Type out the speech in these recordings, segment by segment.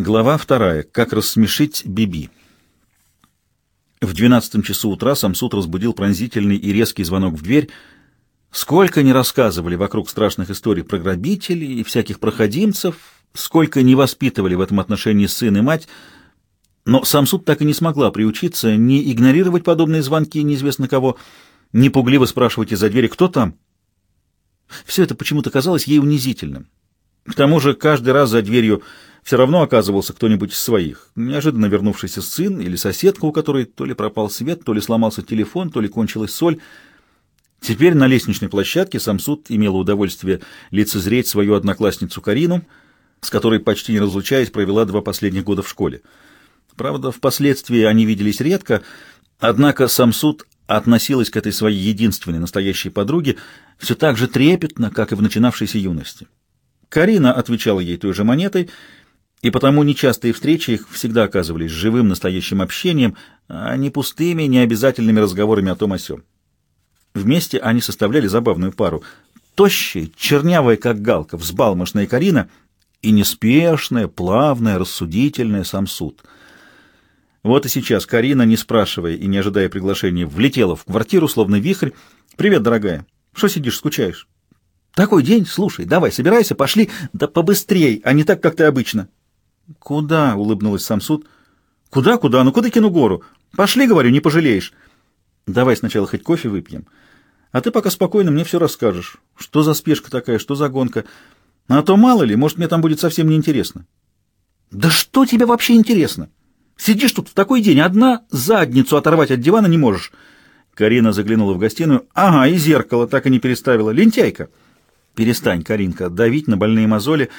Глава вторая. Как рассмешить Биби. В двенадцатом часу утра Самсуд разбудил пронзительный и резкий звонок в дверь. Сколько не рассказывали вокруг страшных историй про грабителей и всяких проходимцев, сколько не воспитывали в этом отношении сын и мать, но Самсуд так и не смогла приучиться не игнорировать подобные звонки неизвестно кого, не пугливо спрашивать из-за двери «Кто там?». Все это почему-то казалось ей унизительным. К тому же каждый раз за дверью все равно оказывался кто-нибудь из своих. Неожиданно вернувшийся сын или соседка, у которой то ли пропал свет, то ли сломался телефон, то ли кончилась соль. Теперь на лестничной площадке Самсуд имела удовольствие лицезреть свою одноклассницу Карину, с которой, почти не разлучаясь, провела два последних года в школе. Правда, впоследствии они виделись редко, однако Самсуд относилась к этой своей единственной настоящей подруге все так же трепетно, как и в начинавшейся юности. Карина отвечала ей той же монетой, и потому нечастые встречи их всегда оказывались живым настоящим общением, а не пустыми, необязательными разговорами о том о сём. Вместе они составляли забавную пару. Тощая, чернявая, как галка, взбалмошная Карина и неспешная, плавная, рассудительная Самсуд. Вот и сейчас Карина, не спрашивая и не ожидая приглашения, влетела в квартиру, словно вихрь. «Привет, дорогая. Что сидишь, скучаешь?» «Такой день, слушай, давай, собирайся, пошли, да побыстрей, а не так, как ты обычно». «Куда?» — улыбнулась Самсуд. «Куда, куда? Ну куда кину гору? Пошли, говорю, не пожалеешь». «Давай сначала хоть кофе выпьем. А ты пока спокойно мне все расскажешь. Что за спешка такая, что за гонка? А то мало ли, может, мне там будет совсем неинтересно». «Да что тебе вообще интересно? Сидишь тут в такой день, одна задницу оторвать от дивана не можешь». Карина заглянула в гостиную. «Ага, и зеркало так и не переставила. Лентяйка». «Перестань, Каринка, давить на больные мозоли.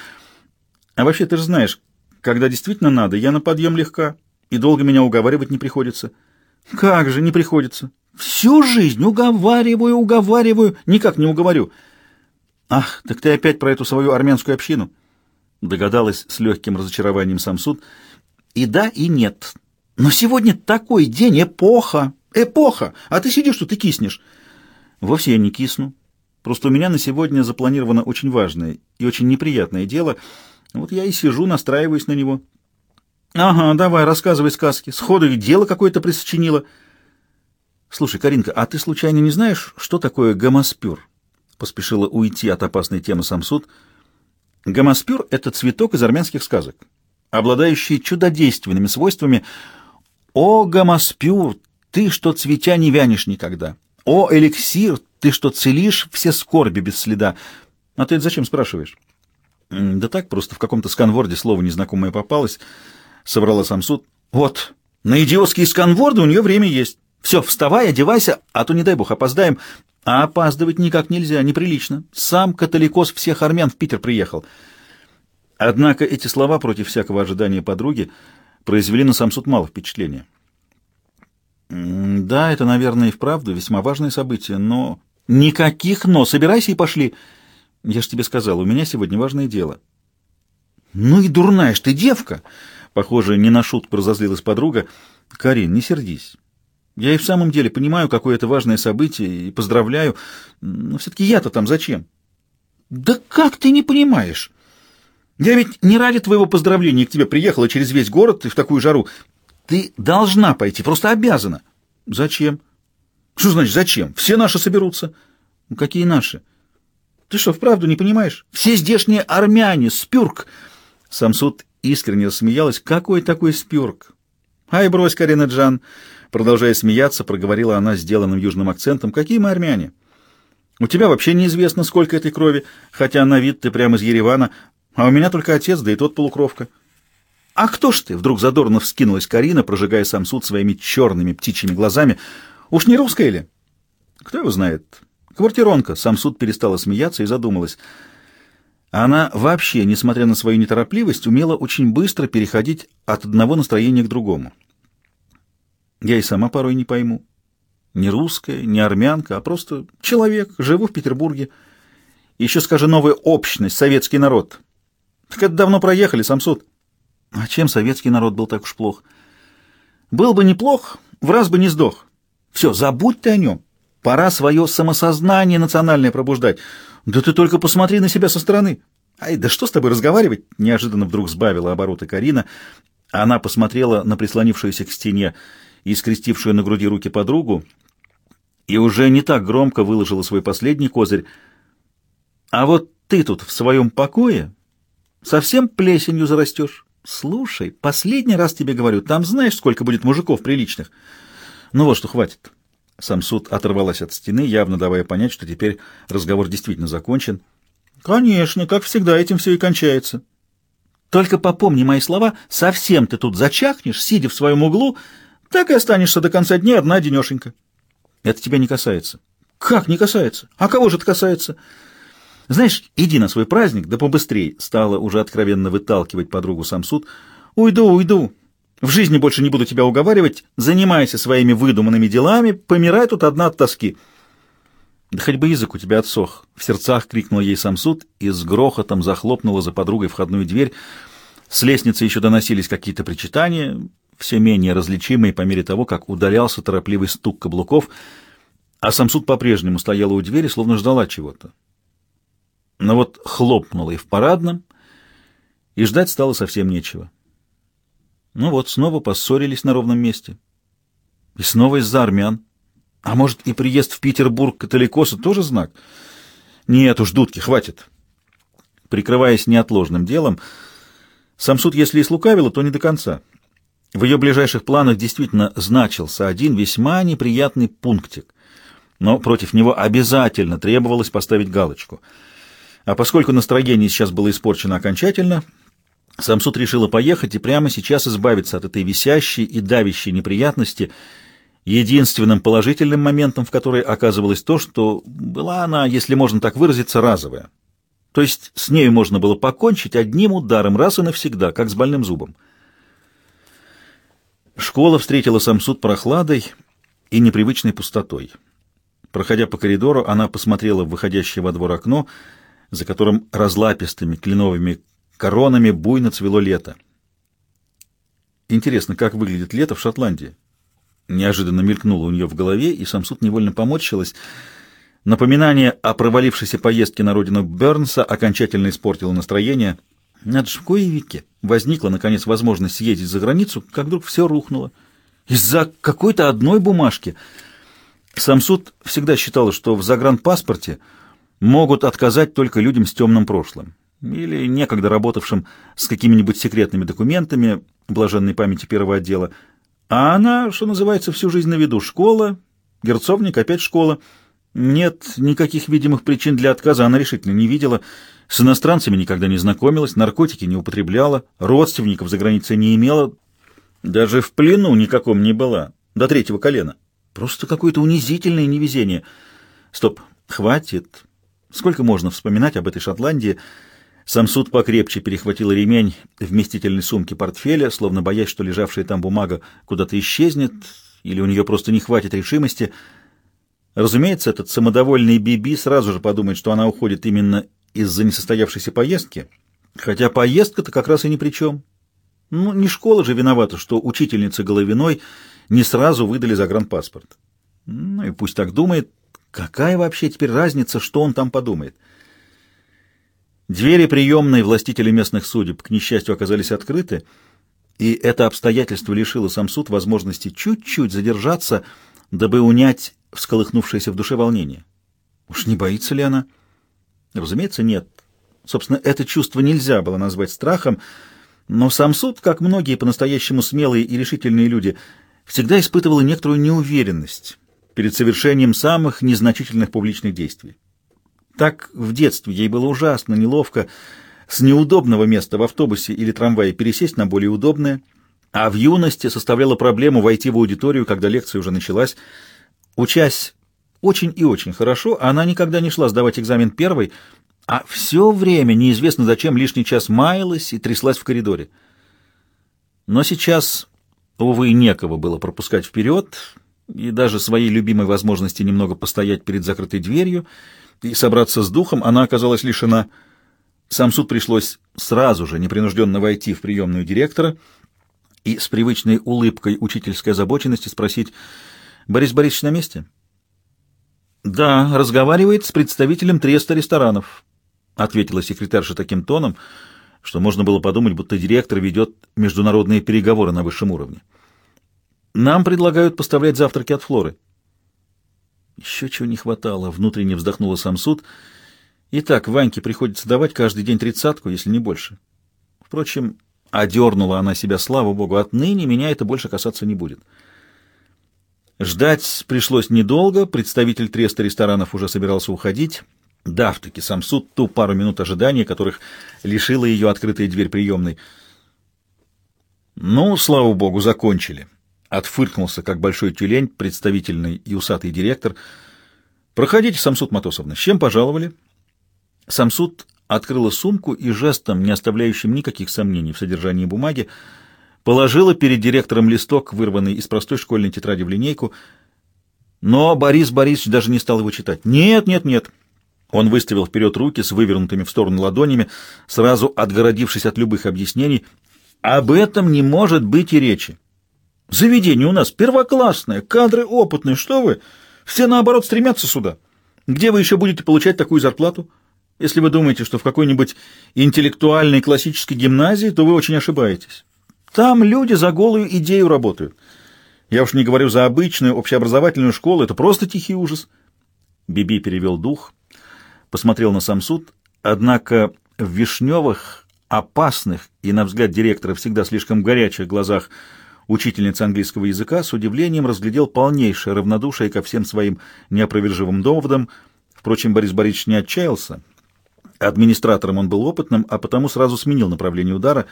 А вообще, ты же знаешь, когда действительно надо, я на подъем легка, и долго меня уговаривать не приходится. Как же не приходится? Всю жизнь уговариваю, уговариваю, никак не уговорю. Ах, так ты опять про эту свою армянскую общину? Догадалась с легким разочарованием Самсуд. И да, и нет. Но сегодня такой день, эпоха, эпоха, а ты сидишь тут и киснешь. Вовсе я не кисну. Просто у меня на сегодня запланировано очень важное и очень неприятное дело — вот я и сижу, настраиваюсь на него. Ага, давай, рассказывай сказки. Сходу и дело какое-то присочинило. Слушай, Каринка, а ты случайно не знаешь, что такое гомоспюр? Поспешила уйти от опасной темы Самсуд. Гомоспюр — это цветок из армянских сказок, обладающий чудодейственными свойствами. О, гомоспюр, ты, что цветя не вянешь никогда. О, эликсир, ты, что целишь все скорби без следа. А ты это зачем спрашиваешь? Да так, просто в каком-то сканворде слово незнакомое попалось, собрала сам суд. Вот, на идиотские сканворды у нее время есть. Все, вставай, одевайся, а то, не дай бог, опоздаем. А опаздывать никак нельзя, неприлично. Сам католикос всех армян в Питер приехал. Однако эти слова против всякого ожидания подруги произвели на сам суд мало впечатления. Да, это, наверное, и вправду весьма важное событие, но... Никаких «но». Собирайся и пошли. Я ж тебе сказал, у меня сегодня важное дело. Ну и дурная ж ты девка! Похоже, не на шутку разозлилась подруга. Карин, не сердись. Я и в самом деле понимаю, какое это важное событие, и поздравляю. Но все-таки я-то там зачем? Да как ты не понимаешь? Я ведь не ради твоего поздравления к тебе приехала через весь город и в такую жару. Ты должна пойти, просто обязана. Зачем? Что значит зачем? Все наши соберутся. Ну, какие наши? Ты что, вправду не понимаешь? Все здешние армяне, спюрк!» Самсуд искренне рассмеялась. «Какой такой спюрк?» «Ай, брось, Карина Джан!» Продолжая смеяться, проговорила она сделанным южным акцентом. «Какие мы армяне? У тебя вообще неизвестно, сколько этой крови, хотя на вид ты прямо из Еревана, а у меня только отец, да и тот полукровка». «А кто ж ты?» — вдруг задорно вскинулась Карина, прожигая Самсуд своими черными птичьими глазами. «Уж не русская ли?» «Кто его знает?» Квартиронка. Сам суд перестала смеяться и задумалась. Она вообще, несмотря на свою неторопливость, умела очень быстро переходить от одного настроения к другому. Я и сама порой не пойму. Не русская, не армянка, а просто человек, живу в Петербурге. Еще скажи новая общность, советский народ. Так это давно проехали, сам суд. А чем советский народ был так уж плох? Был бы неплох, в раз бы не сдох. Все, забудь ты о нем. Пора свое самосознание национальное пробуждать. Да ты только посмотри на себя со стороны. «Ай, да что с тобой разговаривать?» — неожиданно вдруг сбавила обороты Карина. Она посмотрела на прислонившуюся к стене и скрестившую на груди руки подругу и уже не так громко выложила свой последний козырь. «А вот ты тут в своем покое совсем плесенью зарастешь. Слушай, последний раз тебе говорю, там знаешь, сколько будет мужиков приличных? Ну вот что, хватит». Самсуд оторвалась от стены, явно давая понять, что теперь разговор действительно закончен. «Конечно, как всегда, этим все и кончается. Только попомни мои слова, совсем ты тут зачахнешь, сидя в своем углу, так и останешься до конца дня одна денешенька. Это тебя не касается». «Как не касается? А кого же это касается?» «Знаешь, иди на свой праздник, да побыстрей», — стала уже откровенно выталкивать подругу Самсуд. «Уйду, уйду. В жизни больше не буду тебя уговаривать. Занимайся своими выдуманными делами, помирай тут одна от тоски». «Да хоть бы язык у тебя отсох!» — в сердцах крикнул ей Самсуд и с грохотом захлопнула за подругой входную дверь. С лестницы еще доносились какие-то причитания, все менее различимые по мере того, как удалялся торопливый стук каблуков, а Самсуд по-прежнему стояла у двери, словно ждала чего-то. Но вот хлопнула и в парадном, и ждать стало совсем нечего. Ну вот, снова поссорились на ровном месте. И снова из-за армян. А может, и приезд в Петербург католикоса тоже знак? Нет уж, дудки, хватит. Прикрываясь неотложным делом, сам суд, если и слукавила, то не до конца. В ее ближайших планах действительно значился один весьма неприятный пунктик, но против него обязательно требовалось поставить галочку. А поскольку настроение сейчас было испорчено окончательно, сам суд решила поехать и прямо сейчас избавиться от этой висящей и давящей неприятности — Единственным положительным моментом в которой оказывалось то, что была она, если можно так выразиться, разовая. То есть с нею можно было покончить одним ударом раз и навсегда, как с больным зубом. Школа встретила сам суд прохладой и непривычной пустотой. Проходя по коридору, она посмотрела в выходящее во двор окно, за которым разлапистыми кленовыми коронами буйно цвело лето. Интересно, как выглядит лето в Шотландии? Неожиданно мелькнуло у нее в голове, и Самсуд невольно поморщилась. Напоминание о провалившейся поездке на родину Бернса окончательно испортило настроение. Надо же, в кои веки возникла, наконец, возможность съездить за границу, как вдруг все рухнуло. Из-за какой-то одной бумажки. Самсуд всегда считала, что в загранпаспорте могут отказать только людям с темным прошлым или некогда работавшим с какими-нибудь секретными документами блаженной памяти первого отдела, а она, что называется, всю жизнь на виду. Школа, герцовник, опять школа. Нет никаких видимых причин для отказа она решительно не видела. С иностранцами никогда не знакомилась, наркотики не употребляла, родственников за границей не имела, даже в плену никаком не была, до третьего колена. Просто какое-то унизительное невезение. Стоп, хватит. Сколько можно вспоминать об этой Шотландии, Самсуд покрепче перехватил ремень вместительной сумки портфеля, словно боясь, что лежавшая там бумага куда-то исчезнет, или у нее просто не хватит решимости. Разумеется, этот самодовольный Биби сразу же подумает, что она уходит именно из-за несостоявшейся поездки, хотя поездка-то как раз и ни при чем. Ну, не школа же виновата, что учительнице Головиной не сразу выдали загранпаспорт. Ну и пусть так думает. Какая вообще теперь разница, что он там подумает? — Двери приемной властителей местных судеб, к несчастью, оказались открыты, и это обстоятельство лишило сам суд возможности чуть-чуть задержаться, дабы унять всколыхнувшееся в душе волнение. Уж не боится ли она? Разумеется, нет. Собственно, это чувство нельзя было назвать страхом, но сам суд, как многие по-настоящему смелые и решительные люди, всегда испытывал некоторую неуверенность перед совершением самых незначительных публичных действий. Так в детстве ей было ужасно неловко с неудобного места в автобусе или трамвае пересесть на более удобное, а в юности составляло проблему войти в аудиторию, когда лекция уже началась. Учась очень и очень хорошо, она никогда не шла сдавать экзамен первой, а все время неизвестно зачем лишний час маялась и тряслась в коридоре. Но сейчас, увы, некого было пропускать вперед, и даже своей любимой возможности немного постоять перед закрытой дверью — и собраться с духом она оказалась лишена. Сам суд пришлось сразу же непринужденно войти в приемную директора и с привычной улыбкой учительской озабоченности спросить «Борис Борисович на месте?» «Да, разговаривает с представителем треста ресторанов». ответила секретарша таким тоном, что можно было подумать, будто директор ведет международные переговоры на высшем уровне. Нам предлагают поставлять завтраки от Флоры. Еще чего не хватало, внутренне вздохнула Самсуд. Итак, Ваньке приходится давать каждый день тридцатку, если не больше. Впрочем, одернула она себя, слава богу, отныне меня это больше касаться не будет. Ждать пришлось недолго, представитель треста ресторанов уже собирался уходить. Дав-таки Самсуд ту пару минут ожидания, которых лишила ее открытая дверь приемной. «Ну, слава богу, закончили!» Отфыркнулся, как большой тюлень, представительный и усатый директор. «Проходите, Самсуд Матосовна, с чем пожаловали?» Самсуд открыла сумку и жестом, не оставляющим никаких сомнений в содержании бумаги, положила перед директором листок, вырванный из простой школьной тетради в линейку. Но Борис Борисович даже не стал его читать. «Нет, нет, нет!» Он выставил вперед руки с вывернутыми в сторону ладонями, сразу отгородившись от любых объяснений. «Об этом не может быть и речи. Заведение у нас первоклассное, кадры опытные, что вы? Все, наоборот, стремятся сюда. Где вы еще будете получать такую зарплату? Если вы думаете, что в какой-нибудь интеллектуальной классической гимназии, то вы очень ошибаетесь. Там люди за голую идею работают. Я уж не говорю за обычную общеобразовательную школу, это просто тихий ужас». Биби перевел дух посмотрел на Самсуд, однако в вишневых, опасных и, на взгляд директора, всегда слишком горячих глазах учительницы английского языка с удивлением разглядел полнейшее равнодушие ко всем своим неопровержимым доводам. Впрочем, Борис Борисович не отчаялся. Администратором он был опытным, а потому сразу сменил направление удара.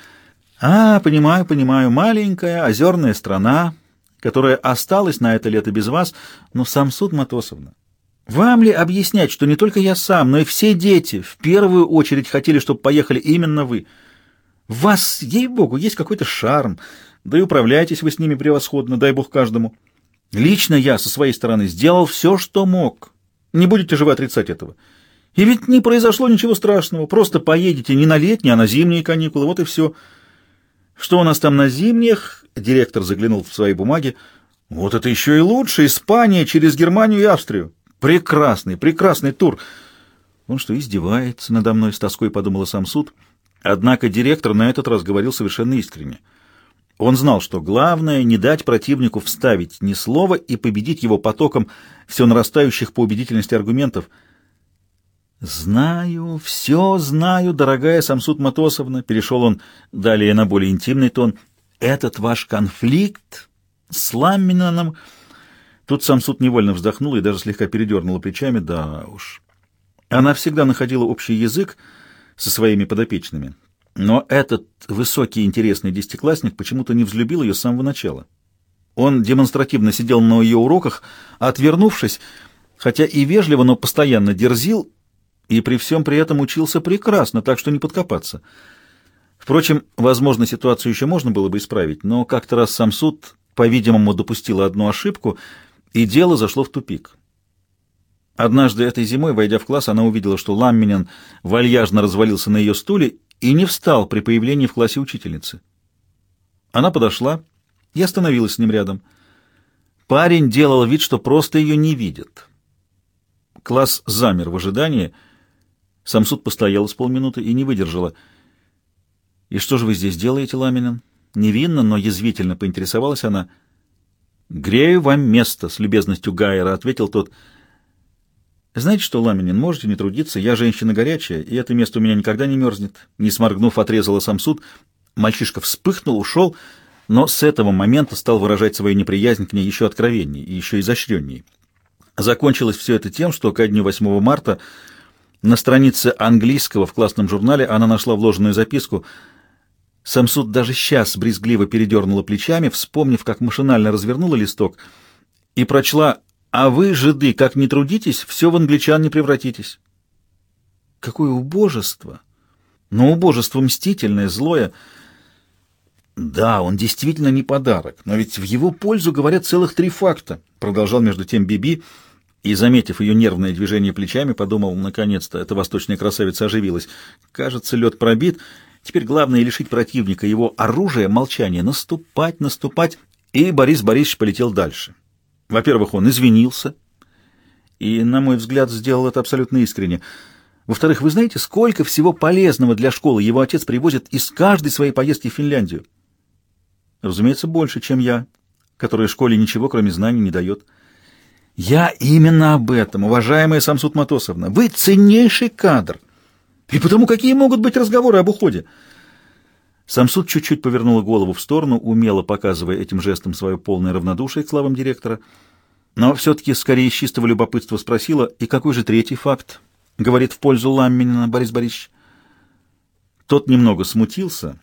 «А, понимаю, понимаю, маленькая озерная страна, которая осталась на это лето без вас, но Самсуд Матосовна, вам ли объяснять, что не только я сам, но и все дети в первую очередь хотели, чтобы поехали именно вы? Вас, ей-богу, есть какой-то шарм, да и управляетесь вы с ними превосходно, дай бог каждому. Лично я со своей стороны сделал все, что мог. Не будете же вы отрицать этого. И ведь не произошло ничего страшного, просто поедете не на летние, а на зимние каникулы, вот и все. Что у нас там на зимних? Директор заглянул в свои бумаги. Вот это еще и лучше, Испания через Германию и Австрию. Прекрасный, прекрасный тур. Он что, издевается надо мной, с тоской подумала сам суд. Однако директор на этот раз говорил совершенно искренне. Он знал, что главное — не дать противнику вставить ни слова и победить его потоком все нарастающих по убедительности аргументов. «Знаю, все знаю, дорогая Самсуд Матосовна», — перешел он далее на более интимный тон, — «этот ваш конфликт с Ламинаном...» Тут сам суд невольно вздохнул и даже слегка передернула плечами. Да уж. Она всегда находила общий язык со своими подопечными. Но этот высокий интересный десятиклассник почему-то не взлюбил ее с самого начала. Он демонстративно сидел на ее уроках, отвернувшись, хотя и вежливо, но постоянно дерзил, и при всем при этом учился прекрасно, так что не подкопаться. Впрочем, возможно, ситуацию еще можно было бы исправить, но как-то раз сам суд, по-видимому, допустил одну ошибку — и дело зашло в тупик. Однажды этой зимой, войдя в класс, она увидела, что Ламминин вальяжно развалился на ее стуле и не встал при появлении в классе учительницы. Она подошла и остановилась с ним рядом. Парень делал вид, что просто ее не видит. Класс замер в ожидании. Самсуд постояла с полминуты и не выдержала. «И что же вы здесь делаете, Ламинин?» Невинно, но язвительно поинтересовалась она — «Грею вам место», — с любезностью Гайера ответил тот. «Знаете что, Ламинин, можете не трудиться, я женщина горячая, и это место у меня никогда не мерзнет». Не сморгнув, отрезала сам суд. Мальчишка вспыхнул, ушел, но с этого момента стал выражать свою неприязнь к ней еще откровенней и еще изощренней. Закончилось все это тем, что ко дню 8 марта на странице английского в классном журнале она нашла вложенную записку — Самсуд даже сейчас брезгливо передернула плечами, вспомнив, как машинально развернула листок, и прочла «А вы, жиды, как не трудитесь, все в англичан не превратитесь». Какое убожество! Но убожество мстительное, злое. Да, он действительно не подарок, но ведь в его пользу говорят целых три факта, продолжал между тем Биби, и, заметив ее нервное движение плечами, подумал, наконец-то, эта восточная красавица оживилась. Кажется, лед пробит, Теперь главное лишить противника его оружия, молчания, наступать, наступать. И Борис Борисович полетел дальше. Во-первых, он извинился, и, на мой взгляд, сделал это абсолютно искренне. Во-вторых, вы знаете, сколько всего полезного для школы его отец привозит из каждой своей поездки в Финляндию? Разумеется, больше, чем я, которая школе ничего, кроме знаний, не дает. Я именно об этом, уважаемая Самсут Матосовна. Вы ценнейший кадр. И потому какие могут быть разговоры об уходе? Самсуд чуть-чуть повернула голову в сторону, умело показывая этим жестом свое полное равнодушие к словам директора, но все-таки скорее из чистого любопытства спросила, и какой же третий факт, говорит в пользу Ламминина Борис Борисович. Тот немного смутился.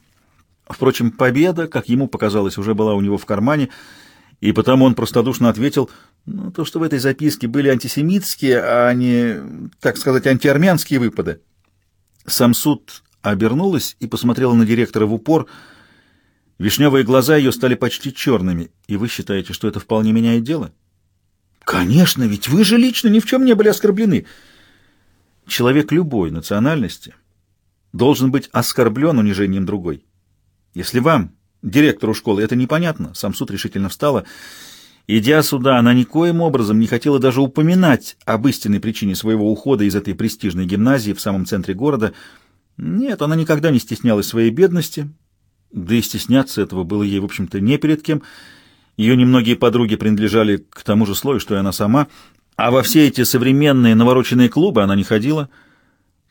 Впрочем, победа, как ему показалось, уже была у него в кармане, и потому он простодушно ответил, ну, то, что в этой записке были антисемитские, а не, так сказать, антиармянские выпады. Самсуд обернулась и посмотрела на директора в упор. Вишневые глаза ее стали почти черными. И вы считаете, что это вполне меняет дело? Конечно, ведь вы же лично ни в чем не были оскорблены. Человек любой национальности должен быть оскорблен унижением другой. Если вам, директору школы, это непонятно, сам суд решительно встала. Идя сюда, она никоим образом не хотела даже упоминать об истинной причине своего ухода из этой престижной гимназии в самом центре города — нет, она никогда не стеснялась своей бедности, да и стесняться этого было ей, в общем-то, не перед кем. Ее немногие подруги принадлежали к тому же слою, что и она сама, а во все эти современные навороченные клубы она не ходила.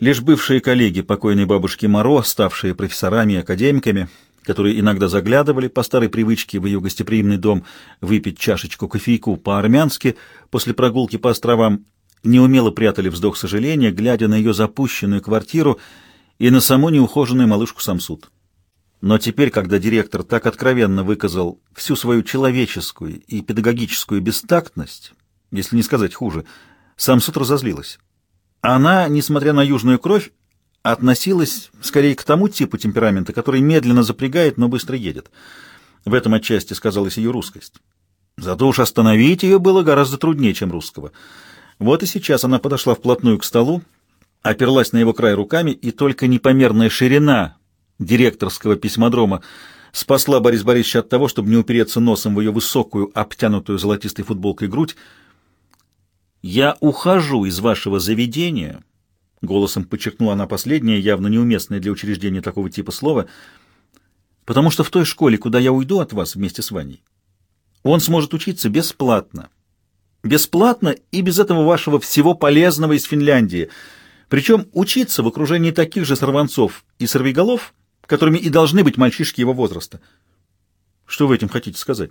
Лишь бывшие коллеги покойной бабушки Моро, ставшие профессорами и академиками, которые иногда заглядывали по старой привычке в ее гостеприимный дом выпить чашечку кофейку по-армянски после прогулки по островам, неумело прятали вздох сожаления, глядя на ее запущенную квартиру — и на саму неухоженную малышку Самсуд. Но теперь, когда директор так откровенно выказал всю свою человеческую и педагогическую бестактность, если не сказать хуже, Самсуд разозлилась. Она, несмотря на южную кровь, относилась скорее к тому типу темперамента, который медленно запрягает, но быстро едет. В этом отчасти сказалась ее русскость. Зато уж остановить ее было гораздо труднее, чем русского. Вот и сейчас она подошла вплотную к столу, оперлась на его край руками, и только непомерная ширина директорского письмодрома спасла Борис Борисовича от того, чтобы не упереться носом в ее высокую, обтянутую золотистой футболкой грудь. «Я ухожу из вашего заведения», — голосом подчеркнула она последнее, явно неуместное для учреждения такого типа слова, «потому что в той школе, куда я уйду от вас вместе с Ваней, он сможет учиться бесплатно. Бесплатно и без этого вашего всего полезного из Финляндии — причем учиться в окружении таких же сорванцов и сорвиголов, которыми и должны быть мальчишки его возраста. Что вы этим хотите сказать?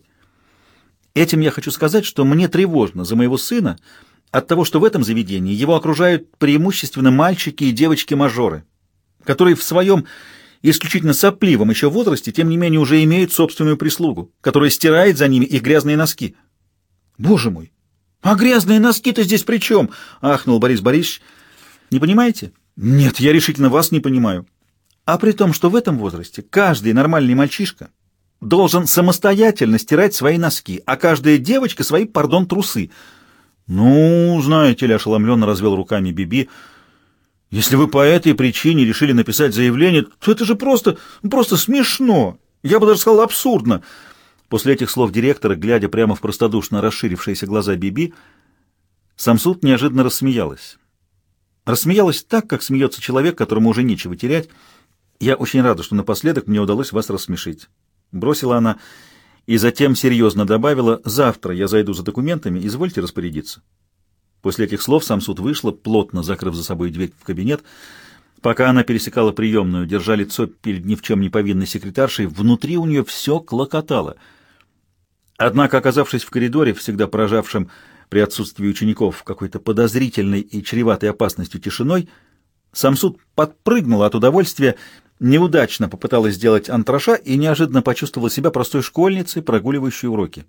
Этим я хочу сказать, что мне тревожно за моего сына от того, что в этом заведении его окружают преимущественно мальчики и девочки-мажоры, которые в своем исключительно сопливом еще возрасте, тем не менее уже имеют собственную прислугу, которая стирает за ними их грязные носки. Боже мой! А грязные носки-то здесь при чем? — ахнул Борис Борисович. Не понимаете? Нет, я решительно вас не понимаю. А при том, что в этом возрасте каждый нормальный мальчишка должен самостоятельно стирать свои носки, а каждая девочка свои, пардон, трусы. Ну, знаете ли, ошеломленно развел руками Биби. Если вы по этой причине решили написать заявление, то это же просто, просто смешно. Я бы даже сказал абсурдно. После этих слов директора, глядя прямо в простодушно расширившиеся глаза Биби, Самсуд неожиданно рассмеялась. Рассмеялась так, как смеется человек, которому уже нечего терять. «Я очень рада, что напоследок мне удалось вас рассмешить», — бросила она, и затем серьезно добавила, «Завтра я зайду за документами, извольте распорядиться». После этих слов сам суд вышла, плотно закрыв за собой дверь в кабинет. Пока она пересекала приемную, держа лицо перед ни в чем не повинной секретаршей, внутри у нее все клокотало. Однако, оказавшись в коридоре, всегда поражавшим при отсутствии учеников какой-то подозрительной и чреватой опасностью тишиной, Самсуд подпрыгнула от удовольствия, неудачно попыталась сделать антраша и неожиданно почувствовала себя простой школьницей, прогуливающей уроки.